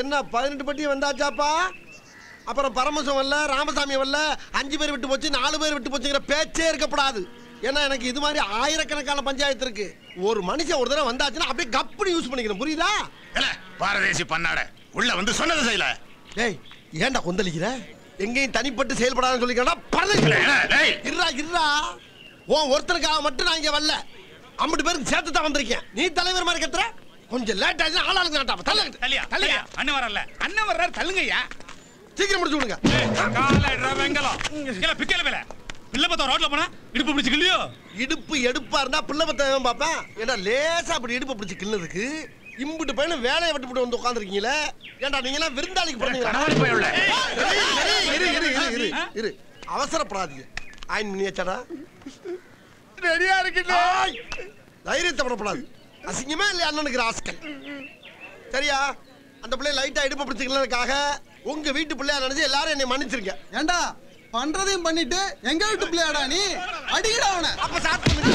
என்ன பதினெட்டு பட்டி வந்தாச்சாப்பா? அப்புறம் பரமசம் வரல ராமசாமி வரல அஞ்சு பேர் விட்டு போச்சு நாலு பேர் விட்டு போச்சுங்கிற பேச்சே இருக்கப்படாது ஏன்னா எனக்கு இது மாதிரி ஆயிரக்கணக்கான பஞ்சாயத்து இருக்கு. ஒரு மனுஷன் ஒரு தடவை வந்தாச்சுன்னா அப்படியே கப்புனு யூஸ் பண்ணிக்கணும். புரியுதா? பாரதேசி பண்ணாட. உள்ள வந்து சொன்னது செய்யல. டேய் ஏன்டா கொந்தளிக்கிற? எங்கேயும் தனிப்பட்டு செயல்படாதுன்னு சொல்லிக்கிறா பரதேசி. டேய், டேய். இருடா இருடா. உன் ஒருத்தனுக்காக மட்டும் நான் இங்க வரல. ஐம்பது பேருக்கு சேர்த்து தான் வந்திருக்கேன். நீ தலைவர் மாதிரி கத்துற? கொஞ்சம் லேட் ஆச்சுன்னா ஆளாளுக்கு நாட்டாம தள்ள தள்ளியா? தள்ளியா? அண்ணன் வரல அண்ணன் வர்றாரு தள்ளுங்கய்யா. சீக்கிரம் முடிச்சு விடுங்க. கால வெங்கலம். இல்ல பிக்கல வேலை பிள்ளை பார்த்தா ரோட்ல போனா இடுப்பு பிடிச்சிக்கலையோ இடுப்பு எடுப்பா இருந்தா பிள்ளை பத்தவன் பாப்பேன் ஏன்னா லேசா அப்படி இடுப்பு பிடிச்சு கிள்ளதுக்கு இம்புட்டு பையனும் வேலையை விட்டு விட்டு வந்து உட்காந்துருக்கீங்களே ஏன்டா நீங்க எல்லாம் விருந்தாளிக்கு உள்ள. இரு, இரு, இரு, இரு, இரு, இரு. அவசரப்படாதீங்க. ஆயின் பண்ணியாச்சாடா ரெடியா இருக்கு ஆய்! தைரியத்தை படப்படாது அசிங்கமே இல்லையா அண்ணனுக்கு ராஸ்கல் சரியா? அந்த பிள்ளை லைட்டா இடுப்பு பிடிச்சிக்கிறதுக்காக உங்க வீட்டு பிள்ளையா நினைச்சு எல்லாரும் என்னை மன்னிச்சிருங்க. ஏண்டா பண்றதையும் பண்ணிட்டு எங்க வீட்டு பிள்ளையாடா நீ? அடிக்கடா அவனை. அப்ப பண்ணுங்க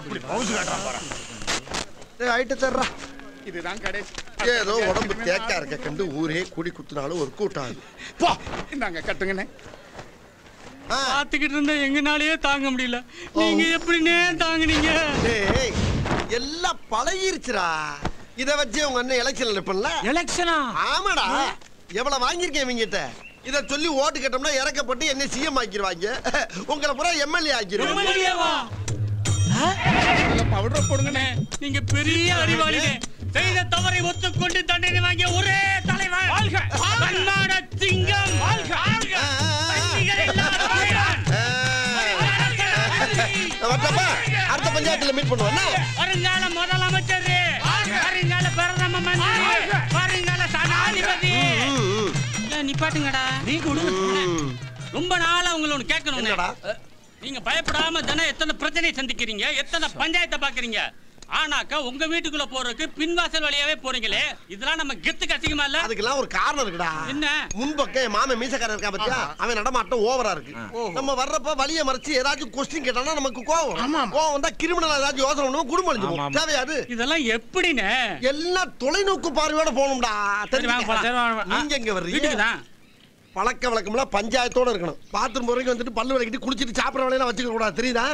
எப்படி பவுசு காட்டுறான் பாரு. டேய் ஐட்டு தர்றா. இதுதான் கடைசி. ஏதோ உடம்பு தேக்கா இருக்க கண்டு ஊரே கூடி குத்துனாலும் ஒரு போ இந்தாங்க கட்டுங்கண்ணே. ஆ, பார்த்துக்கிட்டு இருந்தா எங்கனாலயே தாங்க முடியல. நீங்க எப்படின்னே தாங்குனீங்க? டேய் எல்லாம் பழகிருச்சுடா. இத வச்சு உங்க அண்ணன் எலெக்ஷன்ல நிப்பல எலெக்ஷனா ஆமாடா. எவ்வளவு வாங்கியிருக்கேன் இவங்கிட்ட. இத சொல்லி ஓட்டு கேட்டோம்னா இறக்கப்பட்டு என்ன சிஎம் ஆக்கிடுவாங்க உங்களை பூரா எம்எல்ஏ ஆக்கிடுவாங்க பவுடர் போடுங்கண்ணே. நீங்க பெரிய அறிவாளிங்க செய்த தவறை ஒத்துக்கொண்டு தண்டனை வாங்கிய ஒரே தலைவர். தன்மான சிங்கம். ஆ, வரட்டப்பா அடுத்த பஞ்சாயத்துல மீட் பண்ணுவோம். வருங்கால முதலமைச்சர். வருங்கால பிரதம மந்திரி. வருங்கால சனாதிபதி. நிப்பாட்டுங்கடா நீங்க விடுங்க ரொம்ப நாளா உங்களை ஒண்ணு கேட்கணும்? நீங்க பயப்படாம தினம் எத்தனை பிரச்சனையை சந்திக்கிறீங்க? எத்தனை பஞ்சாயத்தை பாக்குறீங்க ஆனாக்கா உங்க வீட்டுக்குள்ள போறதுக்கு பின்வாசல் வழியாவே போறீங்களே. இதெல்லாம் நம்ம கெத்துக்கு அசிங்கமா இல்ல? அதுக்கெல்லாம் ஒரு காரணம் இருக்குடா. என்ன? முன்பக்கம் என் மாமன் மீசக்காரன் இருக்கா பத்தியா? அவன் நடமாட்டம் ஓவரா இருக்கு. நம்ம வர்றப்ப வழிய மறைச்சு ஏதாச்சும் கொஸ்டின் கேட்டானா நமக்கு கோவம். கோவம் வந்தா கிரிமினல் ஏதாச்சும் யோசனை பண்ணுவோம் குடும்பம் அழிஞ்சு போகும் தேவையாது இதெல்லாம் எப்படின்னு? எல்லாம் தொலைநோக்கு பார்வையோட போகணும்டா. நீங்க எங்க வர்றீங்க? பழக்க வழக்கம்லாம் பஞ்சாயத்தோட இருக்கணும். பாத்ரூம் போறதுக்கு வந்துட்டு பல்லு விளக்கிட்டு குளிச்சிட்டு சாப்பிட வேலையெல்லாம் வச்சுக்க கூடாது தெரியுதா?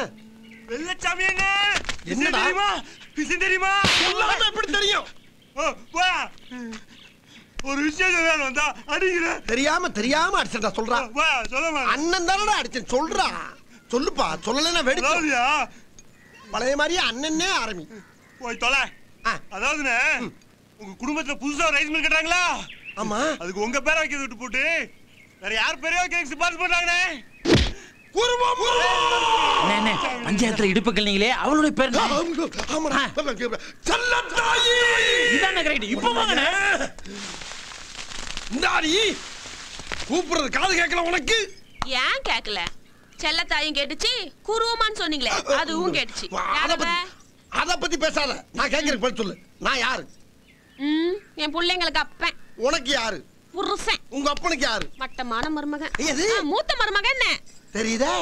வெள்ளச்சாமி என்ன? தெரியுமா? விஷயம் தெரியுமா? சொல்லாம எப்படி தெரியும்? வா. ஒரு விஷயம் சொல்லணும் வந்தா அடிக்கிறேன் தெரியாம தெரியாம அடிச்சா சொல்றா. வா சொல்ல அண்ணன் தானடா அடிச்சேன் சொல்றா. சொல்லுப்பா சொல்லலைன்னா வெடிச்சு அதாவதுயா? பழைய மாதிரியே அண்ணனே ஆரம்பி. போய் தொலை. அதாவதுண்ணே உங்க குடும்பத்துல புதுசா ரைஸ் மில் கட்டுறாங்களா ஆமா. அதுக்கு உங்க பேரை வைக்கிறது விட்டு போட்டு வேற யார் பேரையோ வைக்க சிபாரிசு பண்றாங்கண்ணே பஞ்சாயத்துல இடுப்புகள் நீங்களே அவளுடைய பேர் இதானே கரெக்ட் இப்போ வாங்கண்ணே இந்தாடி. கூப்பிடுறது காது கேட்கல உனக்கு? ஏன் கேக்கல செல்லத்தாயும் கேட்டுச்சு குருவமான்னு சொன்னீங்களே அதுவும் கேட்டுச்சு. அத? பத்தி அத பத்தி பேசாத. நான் கேட்கறதுக்கு பதில் சொல்லு. நான் யாரு? ம், என் பிள்ளைங்களுக்கு அப்பன். உனக்கு யாரு? புருஷன். உங்க அப்பனுக்கு யாரு? மட்டமான மருமகன். மூத்த மருமகன் என்ன? தெரியுதா?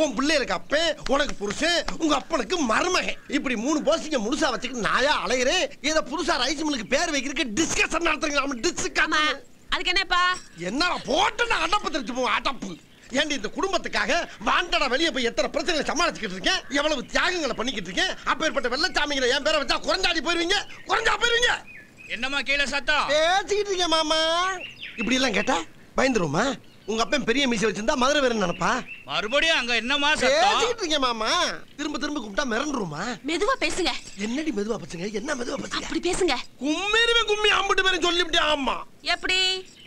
உன் பிள்ளைகளுக்கு அப்பன் உனக்கு புருஷன் உங்க அப்பனுக்கு மருமகன். இப்படி மூணு போஸ்டிங்க முழுசா வச்சுக்கிட்டு நாயா அலையிறேன். இத புதுசா ரைஸ் மில்லுக்கு பேர் வைக்கிறதுக்கு டிஸ்கஷன் நடத்துறீங்க. நம்ம ஆமா. டிஸ்கஷன் அதுக்கு என்னப்பா? என்ன போட்டு நான் அடப்பு தெரிஞ்சு போவோம் அடப்பு. ஏண்டி இந்த குடும்பத்துக்காக வாண்டடா வெளியே போய் எத்தனை பிரச்சனைகளை சமாளிச்சுக்கிட்டு இருக்கேன்? எவ்வளவு தியாகங்களை பண்ணிக்கிட்டு இருக்கேன்? அப்பேற்பட்ட வெள்ளச்சாமிங்களை என் பேரை வச்சா குறைஞ்சாடி போயிருவீங்க? குறைஞ்சா போயிருவீங்க? என்னம்மா கீழே சத்தம்? பேசிக்கிட்டு இருக்கேன் மாமா. இப்படி எல்லாம் கேட்டா பயந்துருமா உங்க அப்பன் பெரிய மீசை வச்சிருந்தா மதுரை வேற நினைப்பா? மறுபடியும் அங்க என்னம்மா பேசிக்கிட்டு இருக்கேன் மாமா. திரும்ப திரும்ப கூப்பிட்டா மிரண்டுருமா? மெதுவா பேசுங்க. என்னடி மெதுவா பச்சுங்க என்ன மெதுவா பச்சுங்க அப்படி பேசுங்க. கும்மிருவே கும்மி. அம்பிட்டு பேரும் சொல்லிவிட்டே ஆமா. எப்படி?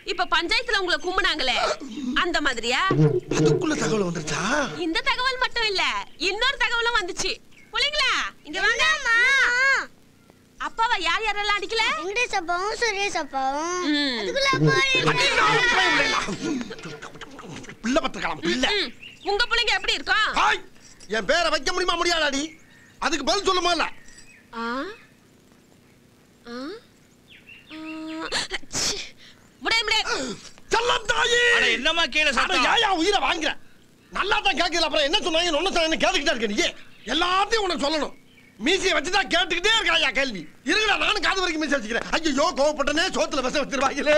இப்ப பஞ்சாயத்துல உங்களை கும்பினாங்களே அந்த மாதிரியா? அதுக்குள்ள தகவல் வந்துருச்சா? இந்த தகவல் மட்டும் இல்ல இன்னொரு தகவலும் வந்துச்சு. யார் யாரெல்லாம் அடிக்கல? வெங்கடேஷ் அப்பாவும் சுரேஷ் அப்பாவும். அதுக்குள்ள பிள்ளை பத்திரக்கலாம் பிள்ளை உங்க பிள்ளைங்க எப்படி இருக்கும் ஹாய் என் பேரை வைக்க முடியுமா முடியாதாடி? அதுக்கு பதில் சொல்லுமா இல்ல? என்னம்மா கீழே ஏயா உயிரை வாங்குற. நல்லா தான் கேட்கல அப்புறம் என்ன சொன்னாங்க? ஒன்னு சொன்னாங்க கேட்டுக்கிட்டா இருக்க நீ. எல்லாத்தையும் உனக்கு சொல்லணும். மீசியை வச்சுதான் கேட்டுக்கிட்டே இருக்காயா கேள்வி. இருங்கடா நானும் காது வரைக்கும் மீசி வச்சுக்கிறேன். ஐயோ கோவப்பட்டனே சோத்துல விஷம் வச்சிருவாங்களே